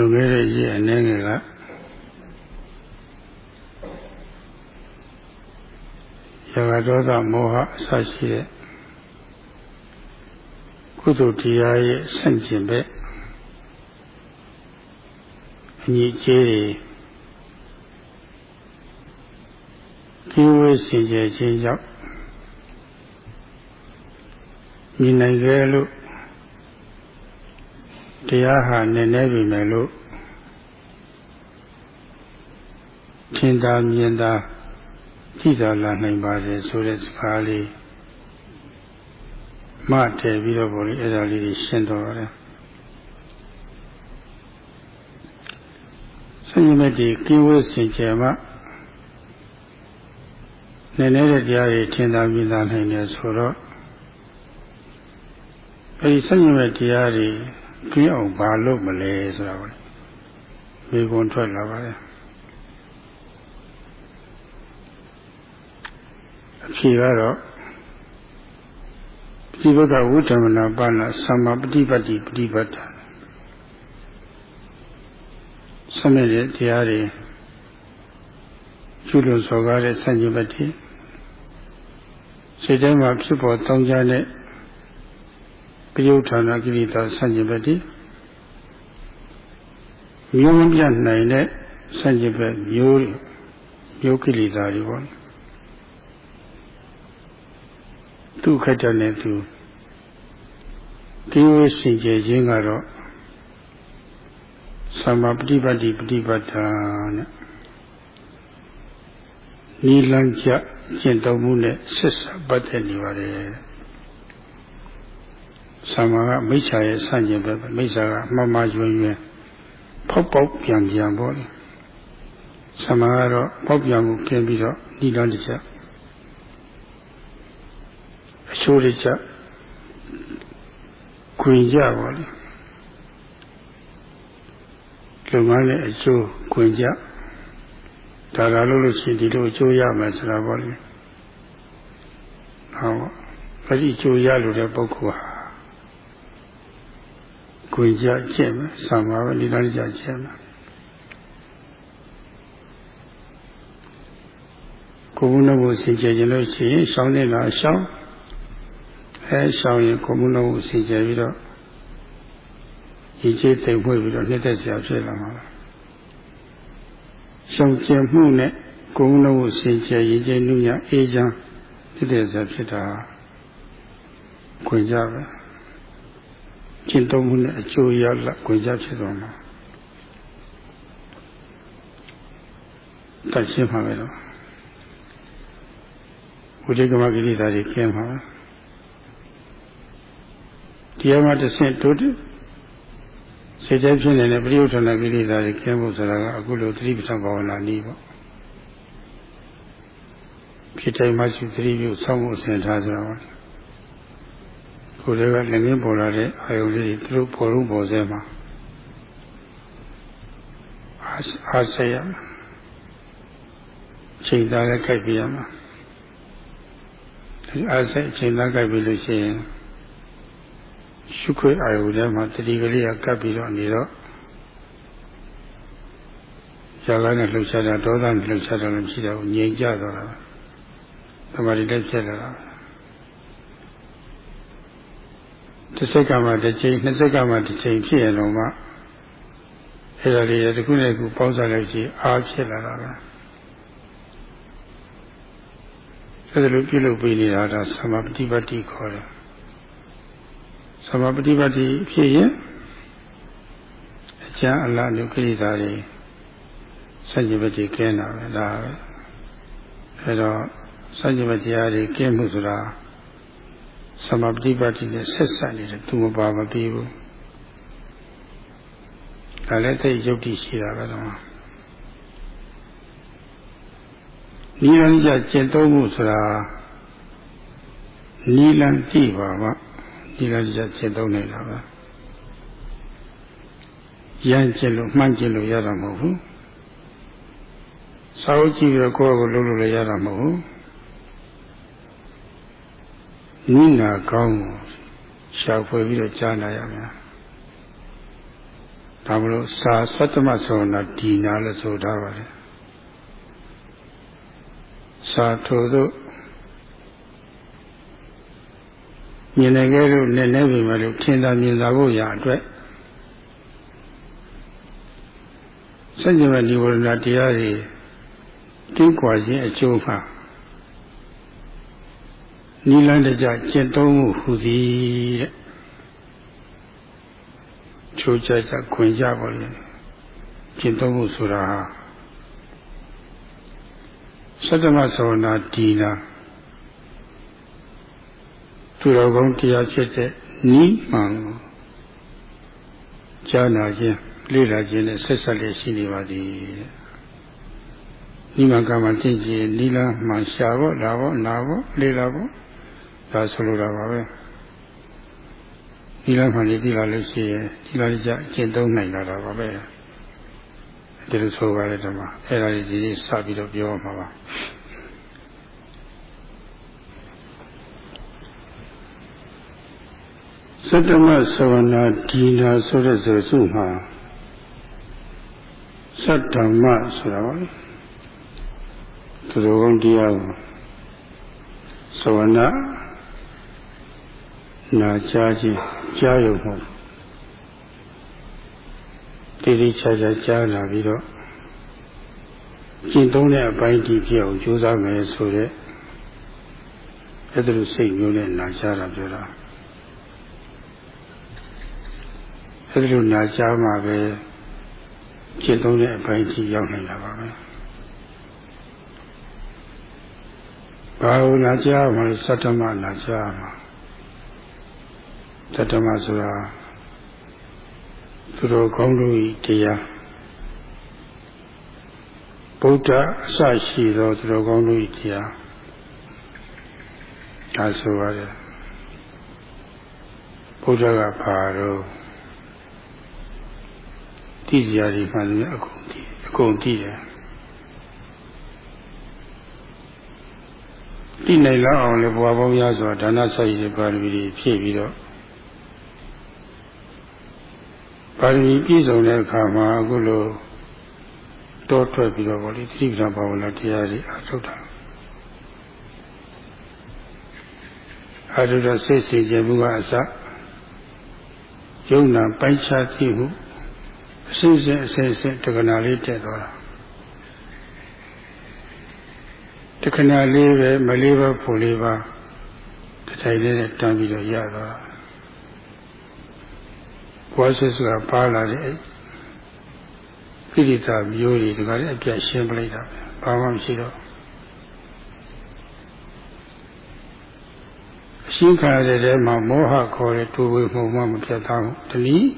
လွန်ခဲ့တဲ့ရက်အနေငယ်ကရာဂဒေါသမောဟအစရှိတဲ့ကုသိုလ်တရားရဲ့ဆန့်ကျင်ဘက်အညီကျေးတွေကိဝေစင်ကြယ်ခြင်းကြောင့်မြင်နိုင်ကြလို့ တရားဟာနည်းနည်းပြီမယ်လို့ထင်သာမြင်သာကြည့်သာလာနိုင်ပါတယ်ဆိုတဲ့စကားလေးမတည်ပြီးတော့ဗောလေအဲ့ဒါလေးကိုရှင်းတော့ရတယ်ဆင်းရဲမဲ့ဒီကိဝေစင်ကြယ်မှာနည်းနည်းတဲ့တရားတွေထင်သာမြင်သာနိုင်တယ်ဆိုတော့အဲဒီဆင်းရဲမဲ့တရားတွေ ကျင်းအောင်ဘာလုပ်မလဲဆိုတာကိုမိကွန်ထွက်လာပါတယ်အဖြေကတော့ဒီဘက်ကဝိဓမနာပါဏသမ္မာပฏิပတ်တိပฏิပတ်တာဆမ်းတဲ့တရားတွေကျွလွန်စော်ကားတဲ့ဆန့်ကျင်ဘက်တွေစိတ်ထဲမှာဖြစ်ပေါ်တောင်းကြတဲ့ ပယုဌာဏကိရိတာဆန့်ကျင်ဘက်ဒီမျိုးမပြနိုင်တဲ့ဆန့်ကျင်ဘက်မျိုးမျိုးကိလေသာတွေပေါ့သူခက်တဲ့နဲ့သူဒီဝိစင်ကြယ်ခြင်းကတော့သမ္မာပฏิပတ်တိပฏิပတ်တာနဲ့နိလန်းကြကျင့်တော်မူနဲ့ဆက်စပ်ပတ်သက်နေပါတယ် ဆံမာကမိစ္ဆာရဲ့ဆန့်ကျင်ဘက်မိစ္ဆာကအမှန်မှယွင်ယွင်ဖောက်ပေါက်ပြန်ပြန်ပေါ့လေဆံမာကတော့ပေါက်ပြန်မှုကျင်းပြီးတော့ဤလန်းတစ်ချက်အချိုးတစ်ချက်ခွင်ကြပါလေလုံငန်းနဲ့အချိုးခွင်ကြဒါလာလို့လို့ရှိရင်ဒီလိုအချိုးရမယ်ဆိုတာပေါ့လေဟောအဲ့ဒီအချိုးရလို့တဲ့ပုဂ္ဂိုလ်ဟာ ကိုကြကျင့်မယ်ဆံပါပဲလိလာကြကျင့်မယ်ကိုယ်မှုနှုတ်ကိုစင်ကြယ်ခြင်းလို့ရှိရင်ရှောင်းနေတာရှောင်းအဲရှောင်းရင်ကိုယ်မှုနှုတ်ကိုစင်ကြယ်ပြီးတော့ဒီချေတိမ်ဖွင့်ပြီးတော့နှစ်သက်စရာဖြစ်လာမှာရှောင်းကျင်မှုနဲ့ကိုယ်မှုနှုတ်ကိုစင်ကြယ်ရင်ကျင်းနှူးညအေးချမ်းနှစ်သက်စရာဖြစ်တာခွင့်ကြပဲ ကျင့်သုံးမှုနဲ့အကျိုးရလခွင့်ကြဖြစ်သွားမှာတတ်ရှင်းပါပဲတော့ဝိတေကမကိရိတာတွေကျင်းပါတရားမှတစ်ဆင့်တိုးတက်စေတဖြစ်နေတဲ့ပရိယုထနာကိရိတာတွေကျင်းဖို့ဆိုတာကအခုလိုသတိပဋ္ဌာန်ဘာဝနာနည်းပေါ့ဖြစ်တိုင်းမှရှိသတိပြုဆောင်းဖို့အစဉ်ထားကြတာပါ ကိုယ်တွေကလည်းငင်းပေါ်လာတဲ့အာယုလေးတွေသူတို့ပေါ်လို့ပေါ်စဲမှာအားဆရချိန်သားလည်းကြိုက်ပြရမှာဒီအားဆချိန်သားကြိုက်ပြီလို့ရှိရင်ရှုခွေအာယုထဲမှာတတိကလေးကကပ်ပြီးတော့နေတော့ဇာကနဲ့လှုပ်ရှားတာဒေါသနဲ့လှုပ်ရှားတာလည်းမရှိတော့ဘူးငြိမ်ကြတော့တာသမာဓိလည်းဖြစ်လာတာ တစ်စိတ်ကမှတစ်ချိန်နှစ်စိတ်ကမှတစ်ချိန်ဖြစ်ရင်တော့မှအဲ့ဒါလေးတစ်ခုနဲ့တစ်ခုပေါင်းစားလိုက်ကြည့်အားဖြစ်လာတာပဲအဲ့ဒါလိုပြုလုပ်ပေးနေတာဒါသမာပฏิပတ်တိခေါ်တယ်သမာပฏิပတ်တိဖြစ်ရင်အကျမ်းအလားလူကိလေသာတွေစัจ java တိကျင်းတာပဲဒါပဲအဲ့တော့စัจ java တရားတွေကျင်းမှုဆိုတာ သမာပฏิပတ်တိနဲ့ဆက်ဆက်နေတယ်သူမပါမပြီးဘူးဒါလည်းသိယုတ်တိရှိတာပဲတော့နိရန်ကြကျင့်သုံးမှုဆိုတာနိလန်ကြည့်ပါမှနိလန်ကြကျင့်သုံးနေတာပါရမ်းကျင့်လို့မှန်းကျင့်လို့ရတာမဟုတ်ဘူးစာအုပ်ကြည့်ပြီးတော့ကိုယ့်ကိုယ်လုပ်လို့လည်းရတာမဟုတ်ဘူး နိနာကောင်းကိုရှာဖွေပြီးတော့ကြားနာရမယ်ဒါမလို့စာသတ္တမသောနာဒီနာလို့ဆိုထားပါတယ်စာထိုတို့မြင်နိုင်ခဲ့လို့လည်းလည်းပြီမလို့ထင်သာမြင်သာဖို့ရအတွက်စัจ java ဒီဝရဏတရားတွေတင်းကွာခြင်းအကျိုးမှာ နိလန်းတကြကျင့်သုံးမှုဟူသည်တဲ့ချိုးကြကြခွင်ကြပါလေကျင့်သုံးမှုဆိုတာဟာသတ္တမသောနာဒီနာသူတော်ကောင်းတရားဖြစ်တဲ့နိမှန်ကိုကြားနာခြင်းလေ့လာခြင်းနဲ့ဆက်ဆက်လေးရှိနေပါသည်နိမကမှတင့်ကြည်နိလမှရှာဖို့လာဖို့နာဖို့လေ့လာဖို့ ဒါဆိုလိုတာပါပဲနိလမှလေးသိလာလို့ရှိရင်ဒီလာကြအကျင့်သုံးနိုင်လာတာပါပဲဒီလိုဆိုပါလေဓမ္မအဲ့ဒါကြီးဒီနေ့စပြီးတော့ပြောမှာပါသတ္တမသဝနာဒီနာဆိုတဲ့ဆိုစုမှာသတ္တမဆိုတာပါသူတော်ကောင်းတရားကိုသဝနာ နာကြားခြင်းကြားရုံမဟုတ်တိတိကျကျကြားလာပြီးတော့ကျင့်သုံးတဲ့အပိုင်းဒီပြောင်းကြိုးစားမယ်ဆိုတဲ့အဲ့ဒါလိုစိတ်မျိုးနဲ့နာကြားတာပြောတာအဲ့ဒီလိုနာကြားမှာပဲကျင့်သုံးတဲ့အပိုင်းကြီးရောက်နေတာပါပဲဘာလို့နာကြားမှာလဲသတ္တမနာကြားမှာ သတ္တမဆိုတာသူတော်ကောင်းတို့ဤတရားဗုဒ္ဓအစရှိသောသူတော်ကောင်းတို့ဤတရားဒါဆိုရတယ်ဗုဒ္ဓကဘာတော့သိစရာတွေမှန်တယ်အကုန်သိအကုန်သိတယ်သိနိုင်လောက်အောင်လေဘဝပေါင်းရစွာဒါနဆောက်ရည်ပါရမီတွေဖြည့်ပြီးတော့ ပါရမီပြည့်စုံတဲ့အခါမှာအခုလိုတောထွက်ပြီးတော့ဗောလေသတိပ္ပံဘာဝနာတရားတွေအထုတ်တာအထုတော့စိတ်စီခြင်းမှုကအစယုံနာပိုက်ချသိမှုအစစ်စစ်အစစ်စစ်တက္ကနာလေးတက်သွားတာတက္ကနာလေးပဲမလေးပါဖို့လေးပါတထိုင်လေးနဲ့တန်းပြီးတော့ရသွား ဘွားဆွဆွကပါလာတဲ့ပိဋကမျိုးတွေဒီကလေးအပြတ်ရှင်းပလိုက်တာဘာမှမရှိတော့အရှင်းခါရတဲ့ထဲမှာမောဟခေါ်တဲ့တူဝေမှုမှမပြတ်သားဘူးတနည်း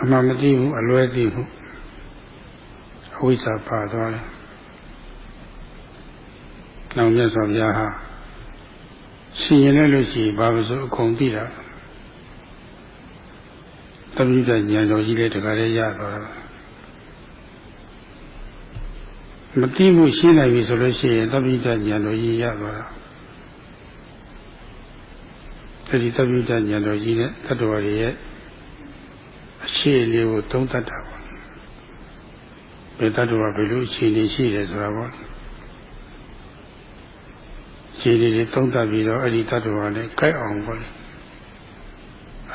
အမှန်မသိဘူးအလွဲသိဘူးအဝိဇ္ဇာပါသွားတယ်။နောက်မြတ်စွာဘုရားဟာရှင်ရင်လည်းလို့ရှိရင်ဘာလို့ဆိုအကုန်သိတာတ ပိဋကဉာဏ်တော်ကြီးလေးတခါလေးရသွားတာမသိမှုရှင်းနိုင်ပြီဆိုလို့ရှိရင်တပိဋကဉာဏ်တော်ကြီးရသွားတာအဲဒီတပိဋကဉာဏ်တော်ကြီးနဲ့တတ္တဝါတွေရဲ့အခြေအနေကိုသုံးသပ်တာပေါ့ဘယ်တ attva ဘယ်လိုအခြေအနေရှိတယ်ဆိုတာပေါ့အခြေအနေတွေသုံးသပ်ပြီးတော့အဲ့ဒီတ attva နဲ့ကြိုက်အောင်ပေါ့လေ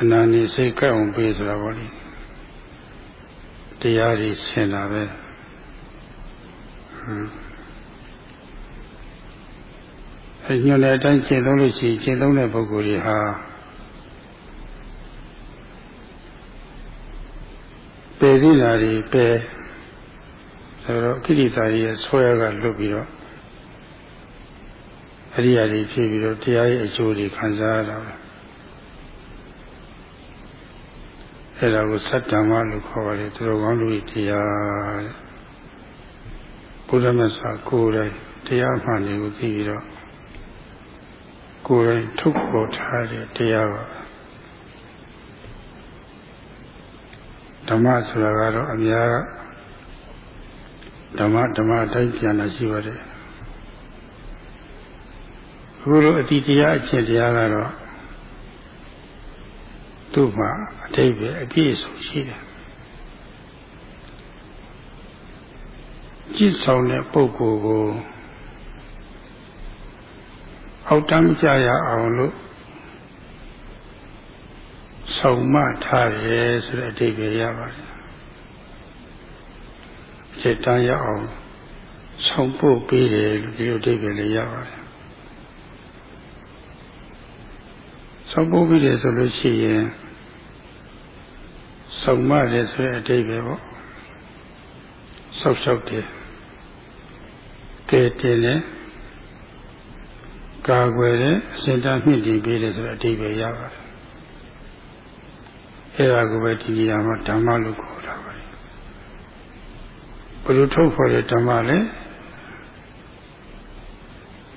အနာနေစိတ်ကြိုက်အောင်ပေးဆိုတာပေါ့လေတရားတွေဆင်လာပဲဟွန်းအဲညွှန်တဲ့အတိုင်းကျင့်သုံးလို့ရှိရင်ကျင့်သုံးတဲ့ပုဂ္ဂိုလ်တွေဟာပယ်သေးတာတွေပယ်ဆိုတော့ကိလေသာတွေရဲ့ဆွဲကလွတ်ပြီးတော့အရိယာတွေဖြစ်ပြီးတော့တရားရဲ့အကျိုးတွေခံစားရတာပဲ အဲ့ဒါကိုသတ္တမလို့ခေါ်ပါတယ်သူတော်ကောင်းတို့တရားဘုရားမြတ်စွာကိုယ်တိုင်တရားမှန်တွေကိုသိပြီးတော့ကိုယ်တိုင်ထုတ်ပေါ်ထားတဲ့တရားပါဓမ္မဆိုတာကတော့အများဓမ္မဓမ္မအတိုင်းပြန်လာရှိပါတယ်အခုလိုအတိတရားအဖြစ်တရားကတော့ သူ့မှာအတိတ်ပဲအပြည့်အစုံရှိတယ်ကြည့်ဆောင်တဲ့ပုဂ္ဂိုလ်ကိုအောက်တမ်းကြရအောင်လို့ဆောင်မထားတယ်ဆိုတဲ့အဓိပ္ပာယ်ရပါတယ်။စိတ်တမ်းရအောင်ဆောင်ပို့ပေးတယ်လို့ဒီလိုအဓိပ္ပာယ်လည်းရပါတယ် ဆောင်ပို့ပေးတယ်ဆိုလို့ရှိရင်ဆောင်မတယ်ဆိုတဲ့အဓိပ္ပာယ်ပေါ့ဆောက်ရှောက်တယ်ကဲတင်တယ်ကာကွယ်တယ်အစဉ်တန်းမြင့်တင်ပေးတယ်ဆိုတဲ့အဓိပ္ပာယ်ရပါတယ်အဲဒါကိုပဲဒီနေရာမှာဓမ္မလို့ခေါ်တာပါဘယ်လိုထုတ်ဖော်တဲ့ဓမ္မလဲ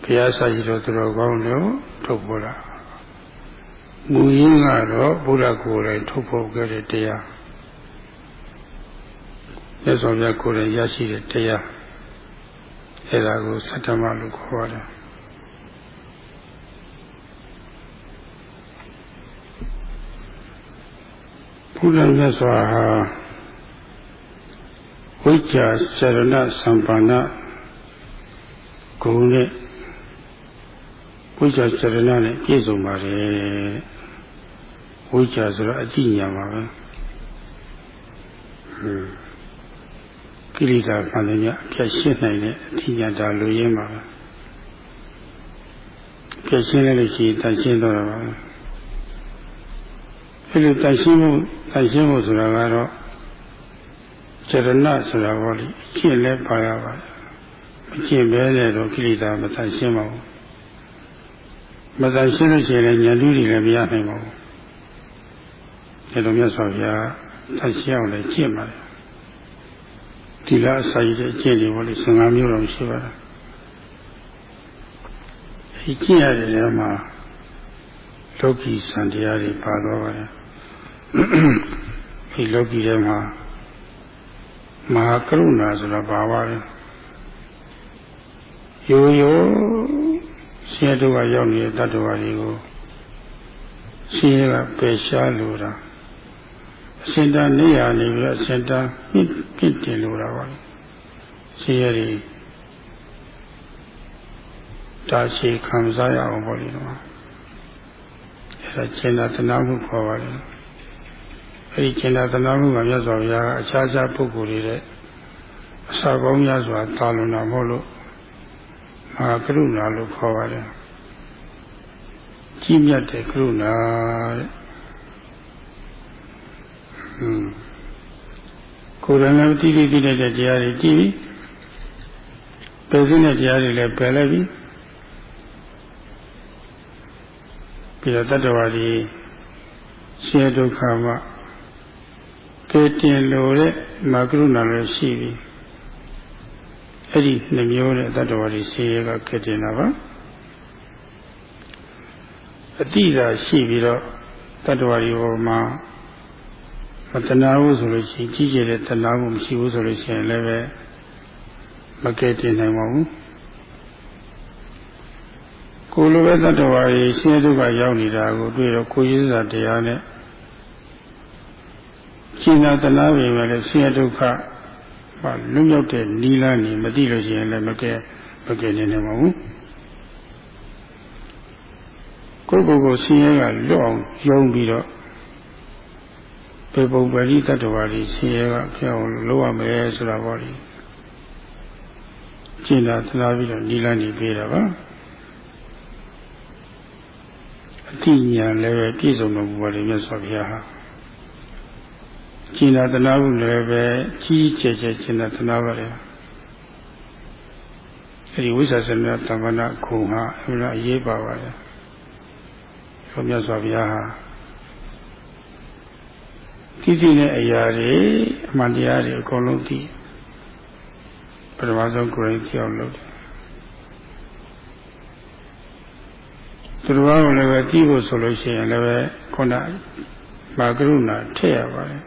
ဘုရားစာရည်တော်သူတော်ကောင်းတို့ထုတ်ဖော်တာ မူရင်းကတော့ဘုရားကိုယ်တိုင်ထုတ်ဖော်ခဲ့တဲ့တရားမြတ်စွာဘုရားကိုယ်တိုင်ရရှိတဲ့တရားအဲဒါကိုသတ္တမလို့ခေါ်ရတယ်ဘုရားမြတ်စွာဟာဝိချာစရဏသံပါဏဂုဏ်နဲ့ ဝိချာစရဏနဲ့ပြည့်စုံပါတယ်ဝိချာဆိုတော့အကြည့်ညာပါပဲဟွန်းကိလေသာမှန်တယ်ညအပြတ်ရှင်းနိုင်တဲ့အထညာတာလူရင်းပါပဲပြည့်ရှင်းလိုက်လို့ရှိရင်တန်ရှင်းတော့တာပါအဲလိုတန်ရှင်းမှုတန်ရှင်းမှုဆိုတာကတော့စေရဏဆိုတာဟောလေအကျင့်လဲပါရပါတယ်အကျင့်ပဲနဲ့တော့ကိလေသာမတန်ရှင်းပါဘူး မတန်ရှင်းလို့ရှိရင်လည်းဉာဏ်တူးတွေလည်းမရနိုင်ပါဘူးဒါတော့မြတ်စွာဘုရားတန်ရှင်းအောင်လည်းကျင့်ပါတယ်ဒီလားအစာရည်တဲ့အကျင့်တွေဟောလေ15မျိုးတော့ရှိပါတယ်ဒီကျင့်ရတဲ့နေရာမှာလောကီစံတရားတွေပါတော့ပါတယ်ဒီလောကီထဲမှာမဟာကရုဏာဆိုတာဘာပါလဲရိုးရိုး ဆင်းရဲတို့ကရောက်နေတဲ့တတ္တဝါတွေကိုဆင်းရဲကပယ်ရှားလို့တာအစင်တန်နေရနေပြီးတော့အစင်တန်ပြစ်ပြစ်တင်လို့တာပါဆင်းရဲတွေတာရှိခံစားရအောင်ပေါ့လေတော့အဲဒါကျင်တာတနာမှုခေါ်ပါလေအဲဒီကျင်တာတနာမှုကမြတ်စွာဘုရားကအခြားခြားပုဂ္ဂိုလ်တွေတဲ့အစာကောင်းများစွာတာလွန်တာမဟုတ်လို့ မဟာကရုဏာလို့ခေါ်ပါတယ်ကြီးမြတ်တဲ့ကရုဏာတဲ့ဟွန်းကိုယ်တိုင်လည်းတည်တည်တည်တဲ့တရားတွေတည်ပြီးပယ်စင်းတဲ့တရားတွေလည်းပယ်လိုက်ပြီးပြီးတော့တတ္တဝါဒီဆင်းရဲဒုက္ခမှာကဲတင်လို့တဲ့မာကရုဏာလည်းရှိပြီ အဲ့ဒီနှမျိုးတဲ့တတ္တဝါဒီဆင်းရဲကကဲတင်တာပါအတိသာရှိပြီးတော့တတ္တဝါဒီဘောမှာမတနာဘူးဆိုလို့ရှိရင်ကြီးကျယ်တဲ့တနာမှုမရှိဘူးဆိုလို့ရှိရင်လည်းပဲမကဲတင်နိုင်ပါဘူးကိုလိုပဲတတ္တဝါကြီးဆင်းရဲဒုက္ခရောက်နေတာကိုတွေ့တော့ကိုရင်းစာတရားနဲ့ရှင်းတာတနာပေမဲ့လည်းဆင်းရဲဒုက္ခ ဟာလွတ်မြောက်တဲ့နီလာနေမသိလို့ရှိရင်လည်းမကဲမကဲနေနိုင်ပါဘူးကိုယ်ကိုယ်ကိုဆင်းရဲကလွတ်အောင်ယုံပြီးတော့ပေပုံပရိတ္တဝါကြီးဆင်းရဲကပြောင်းလို့ရမယ်ဆိုတာပေါ့လေရှင်းတာတနာပြီးတော့နီလာနေပေးတာပါအတိညာလည်းပဲပြည့်စုံတော်မူပါလေမြတ်စွာဘုရားဟာ ကျင်နာတနာဟုလည်းပဲကြီးကျယ်ကျယ်ကျင်နာတနာပါလေအဲဒီဝိသသနာတမ္ပနာခုဟာအမှန်အရေးပါပါတယ်ဘုရားမြတ်စွာဘုရားဟာတိတိနဲ့အရာတွေအမှန်တရားတွေအကုန်လုံးသိပထမဆုံးကိုယ်ရင်ကြောက်လို့သူတော်ဘာကိုလည်းပဲကြည့်ဖို့ဆိုလို့ရှိရင်လည်းပဲခုနမာကရုဏာထည့်ရပါတယ်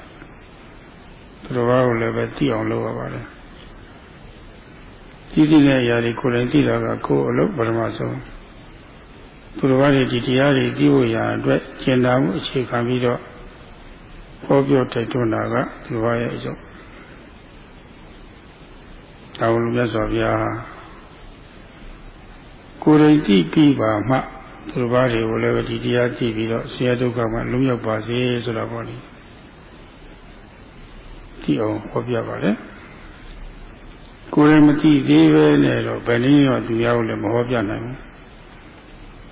သူတော်ဘာကိုလည်းပဲကြည့်အောင်လုပ်ရပါတယ်ကြည့်တဲ့နေရာတွေကိုယ်တိုင်ကြည့်တာကကိုယ်အလုပ်ပထမဆုံးသူတော်ဘာတွေဒီတရားတွေကြည့်ဖို့ရာအတွက်ကျင်နာမှုအခြေခံပြီးတော့ဟောပြောတိုက်တွန်းတာကသူတော်ဘာရဲ့အကျိုးဒါဝလူမြတ်စွာဘုရားကိုယ်တိုင်ကြည့်ပြီးပါမှသူတို့ဘာတွေကိုလည်းဒီတရားကြည့်ပြီးတော့ဆရာဒုက္ခမှလုံးရောက်ပါစေဆိုတာပေါ့လေ ကြည့်အောင်ဟောပြပါလေကိုယ်လည်းမကြည့်သေးပဲနဲ့တော့ဘယ်နည်းတော့သူရအောင်လည်းမဟောပြနိုင်ဘူး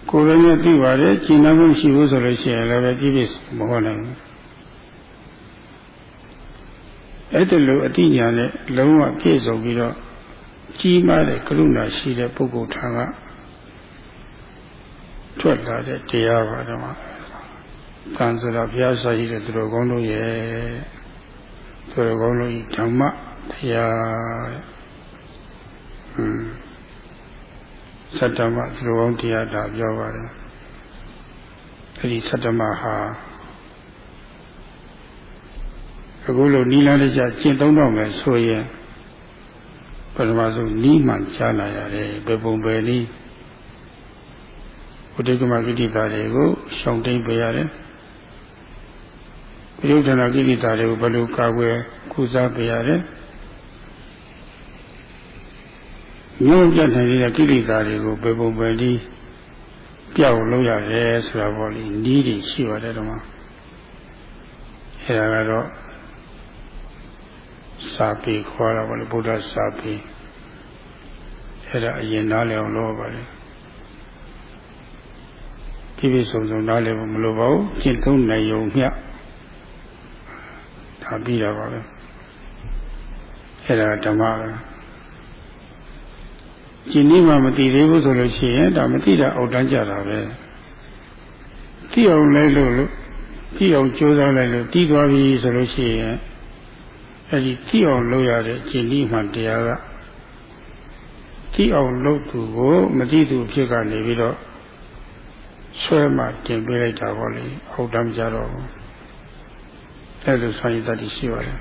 ကိုယ်လည်းသိပါတယ်ကျင့်နှံမှုရှိဘူးဆိုလို့ရှိရင်လည်းပြည့်ပြည့်မဟောနိုင်ဘူးအဲ့ဒါလိုအတိညာနဲ့လုံးဝပြည့်စုံပြီးတော့ကြီးမားတဲ့ကရုဏာရှိတဲ့ပုဂ္ဂိုလ်ထံကထွက်လာတဲ့တရားပါတော့ကံဆိုတာဘုရားစာရှိတဲ့သူတော်ကောင်းတို့ရဲ့ သူတော်ကောင်းတို့ဤဓမ္မတရားဟွန်းသတ္တမသူတော်ကောင်းတရားဒါပြောပါတယ်အဲဒီသတ္တမဟာအခုလိုနီလာတကြကျင့်သုံးတော့မယ်ဆိုရင်ပထမဆုံးနီးမှကြားလာရတယ်ဘယ်ပုံပဲနီးဘုဒ္ဓကမကိဋ္တာတွေကိုရှောင်တိန်ပေးရတယ် ပြိဋ္ဌာနာကိဋ္တာတွေကိုဘယ်လိုကာကွယ်ကုစားပေးရတယ်မျိုးပြတ်နိုင်တဲ့ကိဋ္တာတွေကိုဘယ်ပုံပဲနီးပြောက်လို့ရတယ်ဆိုတာပေါ့လေနီးတွေရှိပါတယ်တော့အဲဒါကတော့စာပေခေါ်တာပေါ့လေဗုဒ္ဓစာပေအဲ့ဒါအရင်နားလည်အောင်လုပ်ပါလေပြည့်ပြည့်စုံစုံနားလည်ဖို့မလိုပါဘူးကျင့်သုံးနိုင်ုံမျှ ဒါပြီးတာပါပဲအဲ့ဒါဓမ္မပဲကျင့်နည်းမှမသိသေးဘူးဆိုလို့ရှိရင်ဒါမသိတာအောက်တန်းကြတာပဲသိအောင်လဲလို့လို့သိအောင်ကြိုးစားလိုက်လို့တည်သွားပြီဆိုလို့ရှိရင်အဲဒီကြည့်အောင်လုပ်ရတဲ့ကျင့်ပြီးမှတရားကကြည့်အောင်လုပ်သူကိုမကြည့်သူဖြစ်ကနေပြီးတော့ဆွဲမှတင်ပေးလိုက်တာပေါ့လေဟုတ်တယ်မကြတော့ဘူး အဲလိုဆိုရင်တတိရှိပါတယ်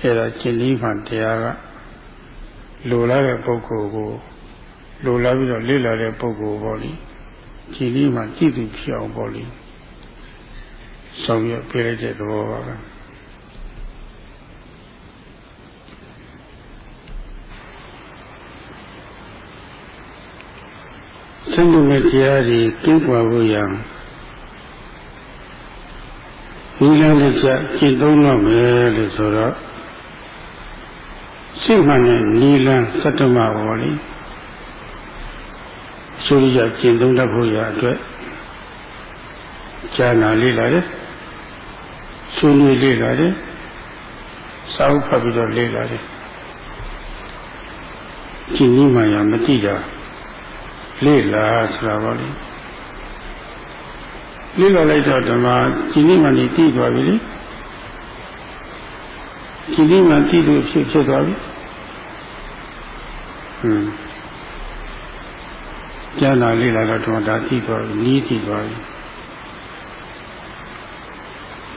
အဲဒါကျင့်ပြီးမှတရားကလိုလာတဲ့ပုဂ္ဂိုလ်ကိုလိုလာပြီးတော့လေ့လာတဲ့ပုဂ္ဂိုလ်ပေါ့လေကျင့်ပြီးမှကြည့်သူဖြစ်အောင်ပေါ့လေဆောင်ရွက်ပေးလိုက်တဲ့သဘောပါပဲစိတ်နဲ့တရားတွေကင်းကွာဖို့ရန် ဒီလည်းလက်ချက်ကျင့်သုံးတော့မယ်လို့ဆိုတော့စိတ်မှန်တဲ့နီလန်းသတ္တမဘောလေဆိုရကျင့်သုံးတတ်ဖို့ရအတွက်ဉာဏ်နာလေးလာတယ်ဆွေးနွေးလေးလာတယ်စာအုပ်ဖတ်ပြီးတော့လေးလာတယ်ကျင့်နည်းမှရမတိကြဘူးလေ့လာဆိုတာပေါ့လေ လေ့လာလိုက်တော့ဓမ္မဒီနေ့မှနေတည်သွားပြီလေဒီနေ့မှတည်လို့ဖြစ်ဖြစ်သွားပြီဟွန်းကျန်တာလေ့လာတော့ဓမ္မဒါတည်သွားပြီနီးတည်သွားပြီ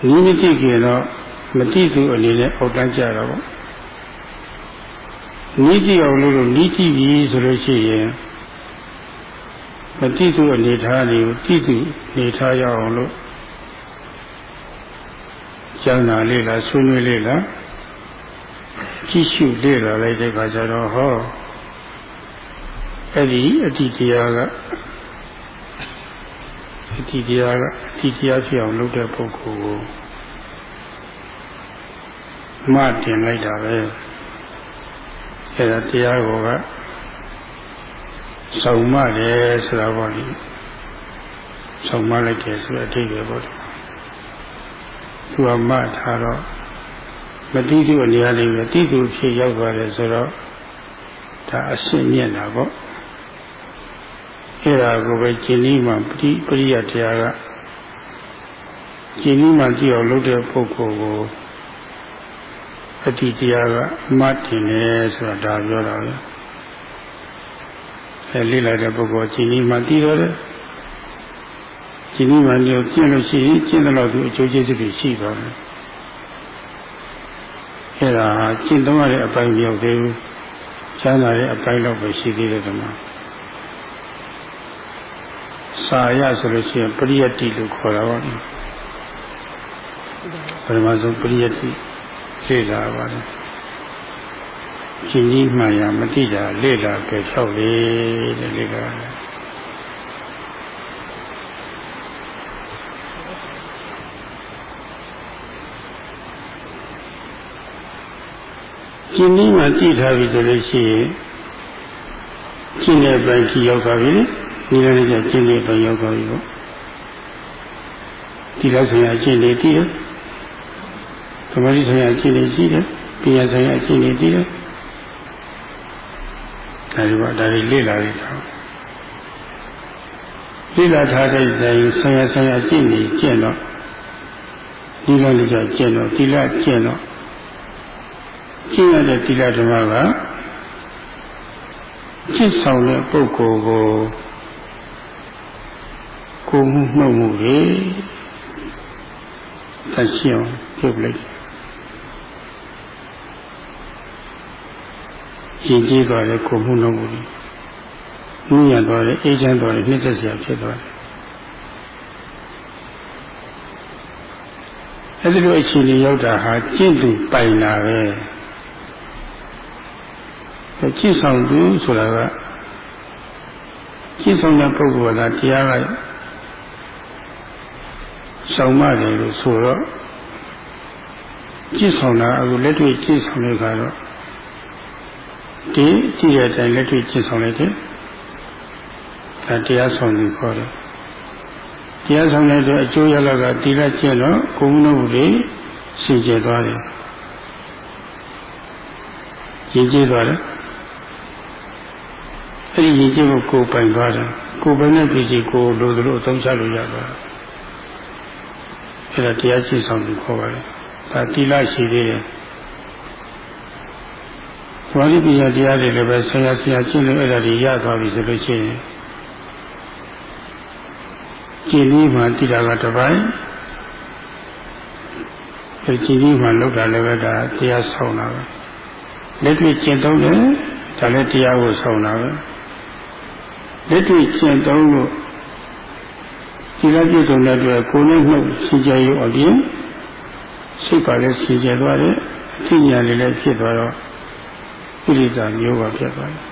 နီးမတည်ကြတော့မတည်သူအနေနဲ့အောက်တန်းကြတော့ပေါ့နီးကြည့်အောင်လို့နီးကြည့်ပြီဆိုလို့ရှိရင် မတိသူအနေထားတွေကိုတိသူနေထားရအောင်လို့ကျမ်းသာလေးလားဆွေးနွေးလေးလားကြည့်ရှုလေးလာလိုက်တဲ့အခါကျတော့ဟောအဲ့ဒီအတိတရားကအတိတရားကအတိတရားဖြစ်အောင်လုပ်တဲ့ပုဂ္ဂိုလ်ကိုမှတင်လိုက်တာပဲအဲ့ဒါတရားကိုက ဆောင်မတယ်ဆိုတာပေါ့လေဆောင်မလိုက်တယ်ဆိုတဲ့အဓိပ္ပာယ်ပေါ့လေသူကမှတ်ထားတော့မတိသူအနေနဲ့လည်းတိသူဖြစ်ရောက်သွားတယ်ဆိုတော့ဒါအရှင်းမြင့်တာပေါ့အဲ့ဒါကိုပဲကျင်ဤမှာပရိပရိယတရားကကျင်ဤမှာကြည့်အောင်လုပ်တဲ့ပုဂ္ဂိုလ်ကိုအတ္တိတရားကအမှတ်တင်တယ်ဆိုတာဒါပြောတာပဲ အဲလေ့လာတဲ့ပုဂ္ဂိုလ်ကြီးကြီးမှတည်တော့တယ်ကြီးကြီးမှမျိုးကျင့်လို့ရှိရင်ကျင့်တဲ့လောက်သူအကျိုးကျေးဇူးတွေရှိသွားတယ်အဲဒါကျင့်သုံးရတဲ့အပိုင်းမြောက်သေးဘူးချမ်းသာတဲ့အပိုင်းတော့ပဲရှိသေးတယ်ဒီမှာစာရဆိုလို့ရှိရင်ပရိယတ္တိလို့ခေါ်တာပါပထမဆုံးပရိယတ္တိလေ့လာပါတယ် ရှင်ကြီးမှန်ရမတိတာလေ့လာကြဖြောက်လေတဲ့လေ့လာရှင်ကြီးမှတိထားပြီဆိုလို့ရှိရင်ရှင်ရဲ့ပိုင်ကြီးရောက်သွားပြီဒီလည်းကြရှင်ရဲ့ပိုင်ရောက်သွားပြီပေါ့ဒီလောက်ဆရာရှင်တွေတည်တယ်သမာဓိဆရာရှင်တွေရှိတယ်ပညာဆရာရှင်တွေတည်တယ် အဲဒီကဒါတွေလေ့လာရတာလေ့လာထားတဲ့ဇာယဆရာဆရာကျင့်နေကျင့်တော့ဒီလိုလိုကြကျင့်တော့ဒီလကျင့်တော့ကျင့်ရတဲ့ဒီလဓမ္မကကျင့်ဆောင်တဲ့ပုဂ္ဂိုလ်ကိုကိုမှုနှုတ်မှုတွေတရှိအောင်ပြုတ်လိုက် ရင်ကြည့်သွားတယ်ကိုမှုနှုတ်မှုတွေမြင့်ရသွားတယ်အေးချမ်းသွားတယ်နှိမ့်သက်စရာဖြစ်သွားတယ်အဲဒီလိုအခြေအနေရောက်တာဟာကျင့်သူပိုင်တာပဲကျင့်ဆောင်သူဆိုတာကကျင့်ဆောင်တဲ့ပုဂ္ဂိုလ်ကတရားကဆောင်မတယ်လို့ဆိုတော့ကျင့်ဆောင်တာအခုလက်တွေ့ကျင့်ဆောင်တဲ့အခါတော့ ဒီကြည့်တဲ့အတိုင်းလက်တွေ့ကျင့်ဆောင်လိုက်တယ်ဒါတရားဆောင်သူခေါ်တယ်တရားဆောင်တဲ့အတွက်အကျိုးရလကတိလကျင့်တော့ကိုယ်မှုတို့တွေစင်ကြယ်သွားတယ်ရည်ကြည်သွားတယ်အဲ့ဒီရည်ကြည်ကိုကိုယ်ပိုင်သွားတယ်ကိုယ်ပိုင်တဲ့ပြည်ကြီးကိုလိုသလိုအသုံးချလို့ရသွားတယ်အဲ့ဒါတရားကျင့်ဆောင်သူခေါ်ပါတယ်ဒါတိလရှိသေးတယ် ဝါရိပိယတရားတွေလည်းပဲဆရာဆရာကျင့်လို့အဲ့ဒါတွေရသွားပြီဆိုလို့ရှိရင်ကျင့်ပြီးမှတိတာကတစ်ပိုင်းဒီကျင့်ပြီးမှလောက်တာလည်းပဲဒါတရားဆောင်တာပဲလက်တွေ့ကျင့်သုံးတယ်ဒါလည်းတရားကိုဆောင်တာပဲလက်တွေ့ကျင့်သုံးလို့ဒီကပြည့်စုံတဲ့အတွက်ကိုယ်နဲ့နှုတ်စီကြရုံအပြင်စိတ်ပါလည်းစီကြသွားတယ်အသိဉာဏ်လည်းဖြစ်သွားတော့ ဣရိတာမျိုးပါဖြစ်သွားတယ်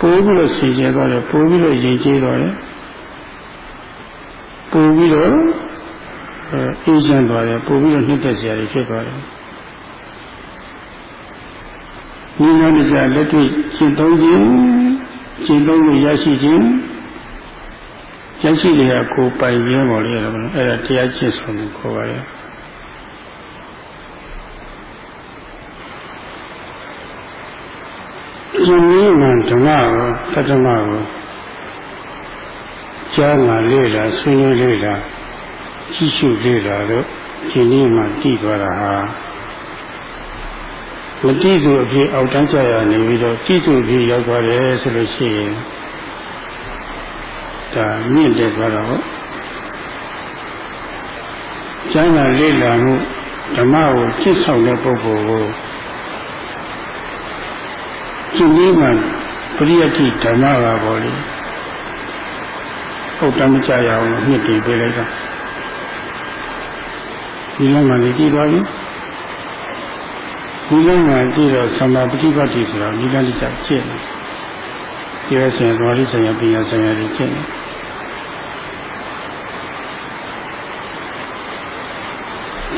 ပိုးပြီးတော့စီကြသွားတယ်ပိုးပြီးတော့ရင်ကျေးသွားတယ်ပိုးပြီးတော့အေးချမ်းသွားတယ်ပိုးပြီးတော့နှိမ့်သက်စရာတွေဖြစ်သွားတယ်ဒီလိုနဲ့ကြာလက်တွေ့ရှင်းသုံးခြင်းရှင်းသုံးလို့ရရှိခြင်းရရှိလျာကိုပိုင်ရင်းပေါ်လေအဲ့ဒါတရားကျင့်ဆောင်ကိုခေါ်ပါတ ယ်ရှင်ကြီးမှဓမ္မကိုတတ္တမကိုကြားနာလေ့လာဆွေးနွေးလေ့လာကြည့်ရှုလေ့လာတော့ရှင်ကြီးမှတည်သွားတာဟာမတည်သူအဖြစ်အောက်တန်းကြရနေပြီးတော့တည်သူအဖြစ်ရောက်သွားတယ်ဆိုလို့ရှိရင်ဒါမြင့်တက်သွားတော့ကျမ်းစာလေ့လာမှုဓမ္မကိုจิตဆောင်တဲ့ပုဂ္ဂိုလ်ကို ဒီနည်းမှပရိယတ်တိဓမ္မကပေါ်လေဟုတ်တမ်းမကြရအောင်မြင့်တင်ပေးလိုက်တာဒီလမ်းမှာကြည့်သွားပြီဒီလမ်းမှာကြည့်တော့သမာပฏิပတ်တိဆိုတော့ဒီလမ်းလေးကကျင့်တယ်ဒီရရှင်တော်လေးဆိုင်ရာပညာဆိုင်ရာတွေကျင့်တယ်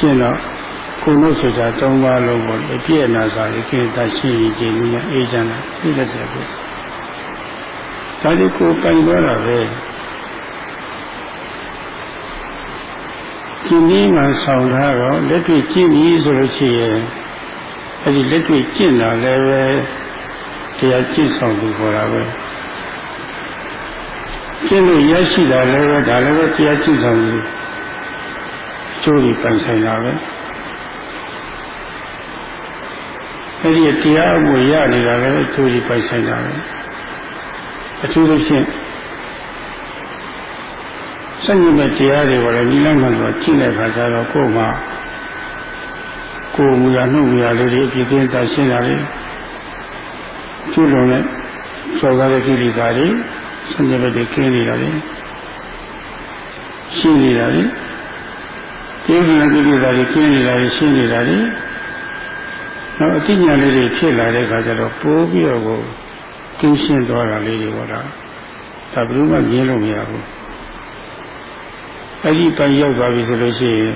ကျင့်တော့ ကိုယ်လို့ဆိုတာ၃ပါးလုံးပေါ့အပြည့်အနာစာလေးကိစ္စရှိရင်ကြည်နည်းအေးချမ်းတာသိလက်တယ်ပေါ့ဒါဒီကိုပိုင်သွားတာပဲကျင့်ပြီးမှဆောင်ထားတော့လက်တွေ့ကျင့်ပြီးဆိုလို့ရှိရင်အဲဒီလက်တွေ့ကျင့်တာလည်းပဲတရားကျင့်ဆောင်သူခေါ်တာပဲကျင့်လို့ရရှိတာလည်းပဲဒါလည်းပဲတရားကျင့်ဆောင်သူကျိုးပြီးပိုင်ဆိုင်တာပဲ အဲ့ဒီတရားအမှုရနေတာလည်းအကျိုးကြီးပိုက်ဆိုင်တာပဲအထူးသဖြင့်စัญญမဲ့တရားတွေကိုလည်းဒီလိုက်မှတော့ကြည့်တဲ့အခါကျတော့ကိုယ်မှာကိုယ်မူရနှုတ်မူရလေးတွေအပြည့်အစုံတရှင်းတာလေကျุလုံးနဲ့စောကားတဲ့ကိလေသာတွေစัญญမဲ့တွေကင်းနေတာလေရှင်းနေတာလေဒီကိလေသာတွေကင်းနေတာလေရှင်းနေတာလေ နောက်အသိဉာဏ်လေးတွေဖြစ်လာတဲ့အခါကျတော့ပိုးပြီးတော့ကိုကင်းရှင်းသွားတာလေးတွေဟောတာဒါဘယ်လိုမှမြင်လို့မရဘူးအဲ့ဒီပိုင်ရောက်သွားပြီဆိုလို့ရှိရင်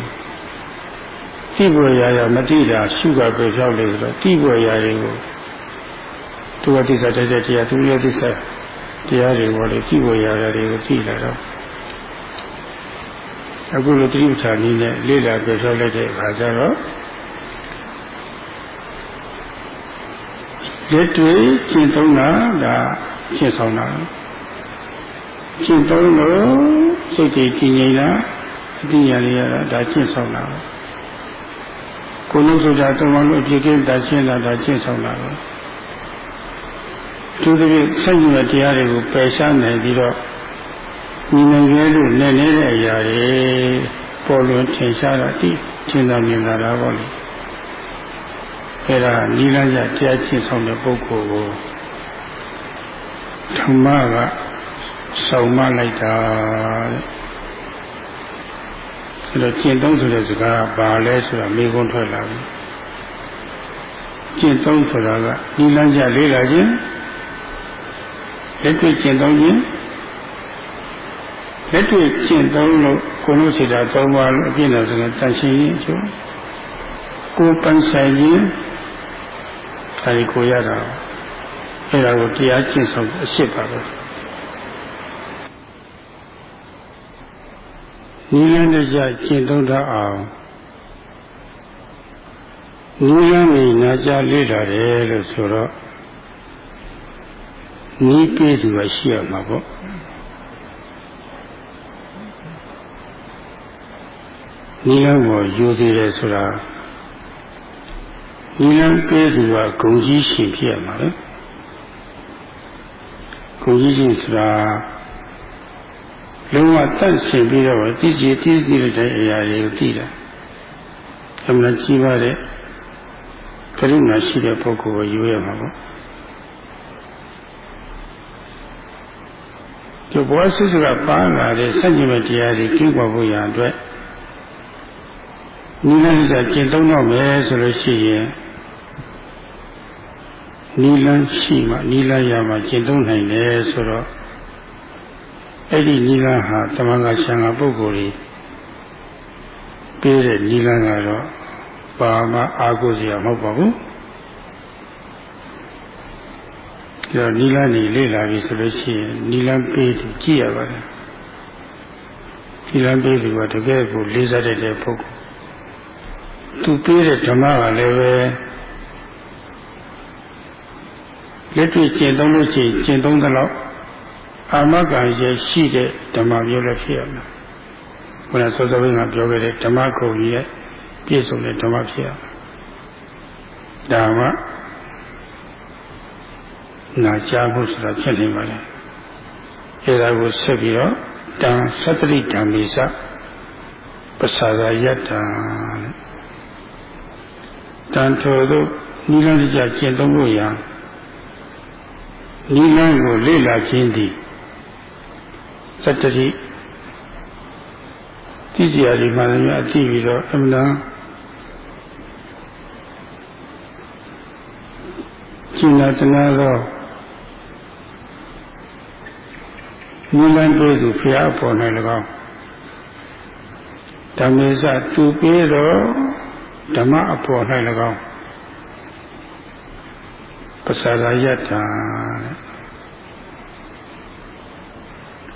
တိဘွယ်ရာရာမတိတာရှုကပဲဖြောက်လေဆိုတော့တိဘွယ်ရာတွေကိုသူကတိစ္ဆာတဲ့တရားသူရဲ့တိစ္ဆာတရားတွေပေါ်လေတိဘွယ်ရာရာတွေကိုသိလာတော့အခုလိုတိပ္ပဌာနည်းနဲ့လေ့လာပြဖြောက်လိုက်တဲ့အခါကျတော့ လက်တွေကျင့်သုံးတာဒါရှင်းဆောင်တာကျင့်သုံးလို့စိတ်တွေတည်ငြိမ်တာအတိညာလေးရတာဒါရှင်းဆောင်တာကိုယ်လုံးဆိုတာသုံးပါလို့အပြည့်ကင်းတာရှင်းတာဒါရှင်းဆောင်တာပဲသူတို့စိတ်ရတဲ့တရားတွေကိုပယ်ရှားနိုင်ပြီးတော့ညီနိုင်ရဲလို့နဲ့နေတဲ့အရာတွေပေါ်လွင်ထင်ရှားတာတိရှင်းတာမြင်တာတော့လေ အဲ့ဒါနိလန်းရတရားချင်းဆောင်တဲ့ပုဂ္ဂိုလ်ကိုဓမ္မကဆောင်မလိုက်တာတဲ့အဲ့တော့ကျင့်သုံးဆိုတဲ့စကားဘာလဲဆိုတာမေးခွန်းထွက်လာပြီကျင့်သုံးဆိုတာကနိလန်းရလေးလာခြင်းလက်တွေ့ကျင့်သုံးခြင်းလက်တွေ့ကျင့်သုံးလို့ကိုယ်လို့စိတ်ဓာတ်သုံးပါလို့အပြည့်နဲ့ဆိုရင်တန်ရှင်းရင်အကျိုးကိုယ်ပိုင်ဆိုင်ခြင်းအဲ ဒီကိုရတာအဲ့ဒါကိုတရားကျင့်ဆောင်အရှိပါပဲနိလန်းတရားကျင့်သုံးတတ်အောင်နိလန်းနေနာကြလေ့လာတယ်လို့ဆိုတော့နီးပြေးသူကရှိရမှာပေါ့နိလန်းကိုယူသေးတယ်ဆိုတာ ညီလန်းပေးသူကဂုံကြီးရှင်ဖြစ်ရမှာလေဂုံကြီးရှင်ဆိုတာလုံးဝတန့်ရှင်ပြီးတော့တည်ကြည်တည်ကြည်တဲ့အရာတွေကိုသိတာအမှန်ကြီးပါတဲ့ကရုဏာရှိတဲ့ပုဂ္ဂိုလ်ကိုယူရမှာပေါ့ဒီဘောဆစ်ကပါလာတဲ့စัจ jin မဲ့တရားတွေကင်းကွာဖို့ရအတွက်နိလန်းစာကျင့်သုံးတော့မယ်ဆိုလို့ရှိရင် နီလန်းရှိမှနီလန်းရမှကျင့်သုံးနိုင်တယ်ဆိုတော့အဲ့ဒီနီလန်းဟာတမန်ကဆံကပုဂ္ဂိုလ်ကြီးပေးတဲ့နီလန်းကတော့ပါမအာကိုစရာမဟုတ်ပါဘူးကြောနီလန်းနေလေ့လာပြီဆိုလို့ရှိရင်နီလန်းပေးသူကြည့်ရပါတယ်နီလန်းပေးသူကတကယ်ကိုလေးစားတဲ့ပုဂ္ဂိုလ်သူပေးတဲ့ဓမ္မကလည်းပဲ လက်တွေ့ကျင့်သုံးလို့ရှိရင်ကျင့်သုံးသလောက်အာမကံရဲ့ရှိတဲ့ဓမ္မမျိုးလည်းဖြစ်ရမယ်။ဘုရားစောစောကပြောခဲ့တဲ့ဓမ္မခုံကြီးရဲ့ပြည့်စုံတဲ့ဓမ္မဖြစ်ရမယ်။ဒါမှနာကြားဖို့ဆိုတာဖြစ်နေပါလေ။အဲဒါကိုဆက်ပြီးတော့တံသတ္တိဓမ္မိစပစာဇာယတ္တတဲ့။တန်ထိုတို့နိလန်းကြကျင့်သုံးဖို့ရ န်နိလန်းကိုလေ့လာခြင်းသည်စတ္တိသိစရာဒီမှလည်းအသိပြီးတော့အမှန်တန်ကျင့်လာတနာသောနိလန်းတို့သူဖျားပေါ်၌၎င်းဓမ္မေစတူပေးတော့ဓမ္မအပေါ်၌၎င်းပ စာရယတ္တာ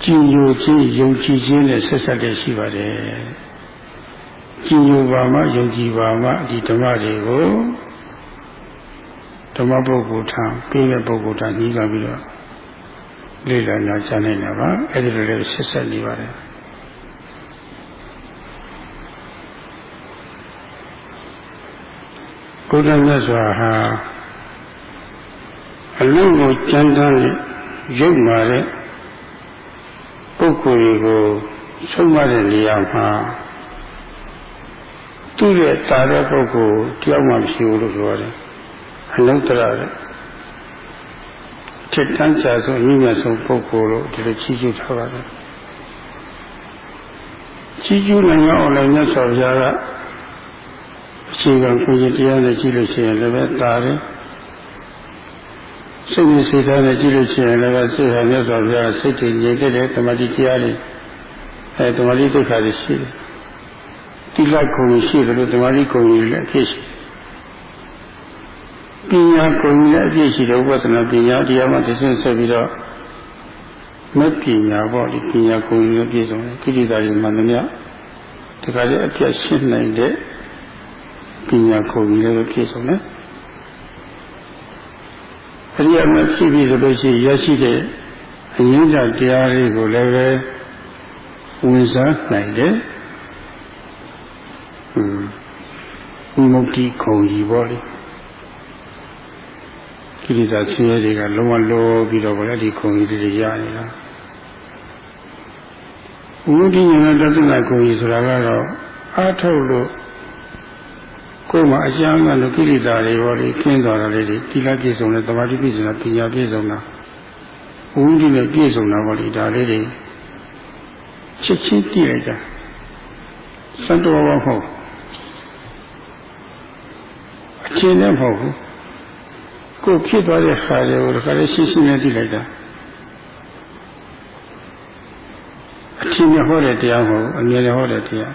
ကြည်ညိုခြင်းယုံကြည်ခြင်းနဲ့ဆက်ဆက်တဲ့ရှိပါတယ်ကြည်ညိုပါမှယုံကြည်ပါမှဒီဓမ္မတွေကိုဓမ္မပုဂ္ဂိုလ်ထံပြီးတဲ့ပုဂ္ဂိုလ်ထံညီးကပြီးတော့လေ့လာနာကြားနေတာပါအဲ့ဒီလိုလေးဆက်ဆက်နေပါတယ်ဘုရားမြတ်စွာဟာ အလုံးကိုကြမ်းတမ်းတဲ့ရုပ်မာတဲ့ပုဂ္ဂိုလ်တွေကိုဆုံးမတဲ့နေရာမှာသူ့ရဲ့တာတဲ့ပုဂ္ဂိုလ်တယောက်မှမရှိဘူးလို့ပြောတယ်အလုံးတရတဲ့ချက်တန်းချဆုံးအမြင့်မြတ်ဆုံးပုဂ္ဂိုလ်လို့ဒီလိုချီးကျူးထားပါတယ်ချီးကျူးနိုင်အောင်လည်းမြတ်စွာဘုရားကအခြေခံကိုယ်တရားနဲ့ကြည့်လို့ရှိရင်လည်းပဲတာတယ် စိတ်နဲ့စိတ်ထားနဲ့ကြည့်လို့ရှိရင်လည်းစိတ်ဟာမြတ်စွာဘုရားစိတ်တည်ငြိမ်တဲ့တမတိတရားတွေအဲတမတိဒုက္ခတွေရှိတယ်တိလခုံရှိတယ်လို့တမတိခုံကြီးလည်းအဖြစ်ရှိပညာခုံကြီးလည်းအဖြစ်ရှိတယ်ဥပဒနာပညာတရားမှတစ်ဆင့်ဆက်ပြီးတော့မပညာပေါ့ဒီပညာခုံကြီးလည်းပြည့်စုံတယ်ကိဋ္တာတွေမှန်သမျှတခါတည်းအပြတ်ရှင်းနိုင်တဲ့ပညာခုံကြီးလည်းပြည့်စုံတယ် အရိယာမဖြစ်ပြီဆိုလို့ရှိရင်ရရှိတဲ့အရင်းတရားတွေကိုလည်းပဲဝင်စားနိုင်တယ်။ဟွန်းမုတ်တိခုံကြီးပေါ့လေ။ကိရိတာဆင်းရဲတွေကလုံးဝလောပြီးတော့ဗောလေဒီခုံကြီးတွေရနေတာ။ဝိဓိဉာဏတသနာခုံကြီးဆိုတာကတော့အားထုတ်လို့ ကိုယ်မှာအကျမ်းကလို့ကိရိတာတွေဘောလေကျင်းသွားတာလေးတွေတိလပြည့်စုံတဲ့သမာဓိပြည့်စုံတဲ့ပညာပြည့်စုံတာဝိဓိနဲ့ပြည့်စုံတာဘောလေဒါလေးတွေချက်ချင်းကြည့်လိုက်တာစံတော်ဘာမဟုတ်အချင်းလည်းမဟုတ်ဘူးကိုဖြစ်သွားတဲ့ခါတွေကိုတခါလေးရှင်းရှင်းနဲ့ကြည့်လိုက်တာအချင်းနဲ့ဟောတဲ့တရားမဟုတ်အမြဲတမ်းဟောတဲ့တရား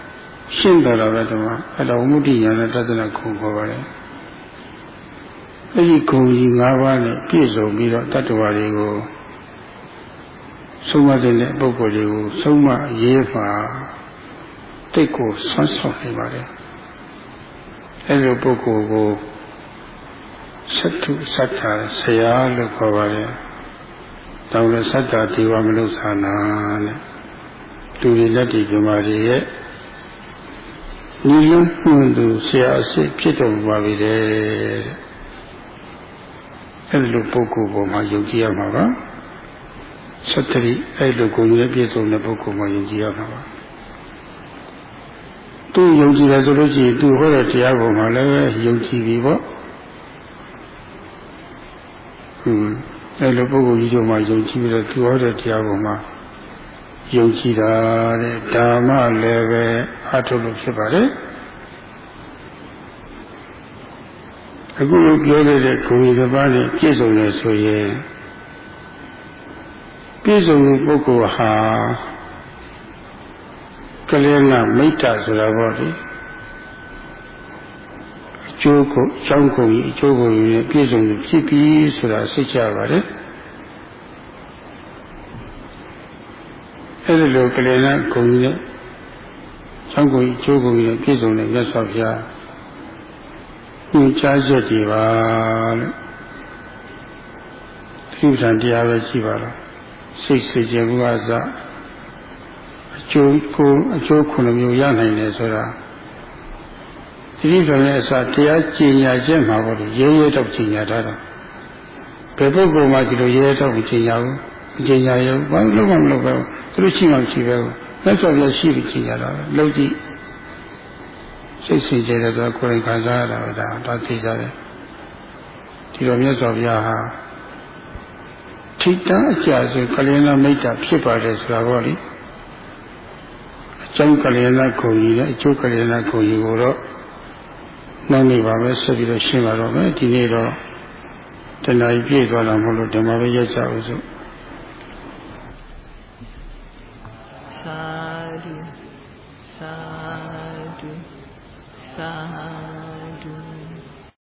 ရှင်းတော်တာပဲတမအဲ့တော့ဝိမုဒ္ဓဉာဏ်နဲ့တသနာခုံခေါ်ပါတယ်အဲ့ဒီခုံကြီး၅ပါးနဲ့ပြည့်စုံပြီးတော့တတ္တဝါတွေကိုဆုံးမတဲ့ပုဂ္ဂိုလ်တွေကိုဆုံးမရေးမှာတိတ်ကိုဆွမ်းဆောင်နေပါတယ်အဲ့လိုပုဂ္ဂိုလ်ကိုသတ္ထုသတ္တာဆရာလို့ခေါ်ပါတယ်တောင်းလို့သတ္တာဒီဝမလုသာနာတဲ့လူတွေလက်တည်ပြမာတွေရဲ့ ညီလုံးမှုသူဆရာအစ်ဖြစ်တော်မူပါပြီတဲ့အဲ့လိုပုဂ္ဂိုလ်ပေါ်မှာယုံကြည်ရမှာပါသတ္တိအဲ့လိုကိုယ်ကြီးပြည့်စုံတဲ့ပုဂ္ဂိုလ်မှာယုံကြည်ရမှာပါသူယုံကြည်တယ်ဆိုလို့ရှိရင်သူဟောတဲ့တရားပေါ်မှာလည်းယုံကြည်ပြီပေါ့ဟွန်းအဲ့လိုပုဂ္ဂိုလ်ကြီးတို့မှာယုံကြည်ပြီးတော့သူဟောတဲ့တရားပေါ်မှာ ယုံကြည်တာတဲ့ဓမ္မလည်းပဲအထုလို့ဖြစ်ပါတယ်အခုလိုပြောတဲ့ဂုဏ်တစ်ပါးနဲ့ပြည့်စုံတယ်ဆိုရင်ပြည့်စုံတဲ့ပုဂ္ဂိုလ်ဟာကလေးနာမိတ္တဆိုတာပေါ့လေအကျိုးကိုအကြောင်းကိုအကျိုးကိုနဲ့ပြည့်စုံဖြစ်ပြီဆိုတာသိကြပါတ အဲဒီလိုကလေးနာဂုံကြီးနဲ့ကျောင်းကိုအကျိုးကိုနဲ့ပြည့်စုံတဲ့မြတ်စွာဘုရားညွှန်ကြားချက်တွေပါလို့သီလတရားပဲရှိပါလားစိတ်စေခြင်းကအစအကျိုးကိုအကျိုးခုနှစ်မျိုးရနိုင်တယ်ဆိုတာသတိတော်ရဲ့အစတရားကျင့်ညာခြင်းမှာပေါ့လေရဲရဲတော့ကျင့်ညာတာတော့ဘယ်ပုဂ္ဂိုလ်မှဒီလိုရဲရဲတော့ကျင့်ညာဘူး ကျင့်ညာရုံဘာလို့မှမလုပ်ပဲသူတို့ရှိမှရှိပဲလက်စော်လက်ရှိပြီးကျင့်ညာတာပဲလုပ်ကြည့်စိတ်စင်ကြယ်တဲ့ဆိုကိုယ်ရင်ခံစားရတာပဲဒါဒါသိကြတယ်ဒီလိုမြတ်စွာဘုရားဟာထိတန်းအကြဆိုကလျာဏမိတ်တာဖြစ်ပါတယ်ဆိုတာပေါ့လေအကျုံးကလျာဏခုံကြီးနဲ့အကျိုးကလျာဏခုံကြီးကိုတော့နောက်နေပါမယ်ဆက်ပြီးတော့ရှင်းပါတော့မယ်ဒီနေ့တော့တဏှာကြီးပြည့်သွားတာမဟုတ်လို့ဓမ္မပဲရက်ကြအောင်စို့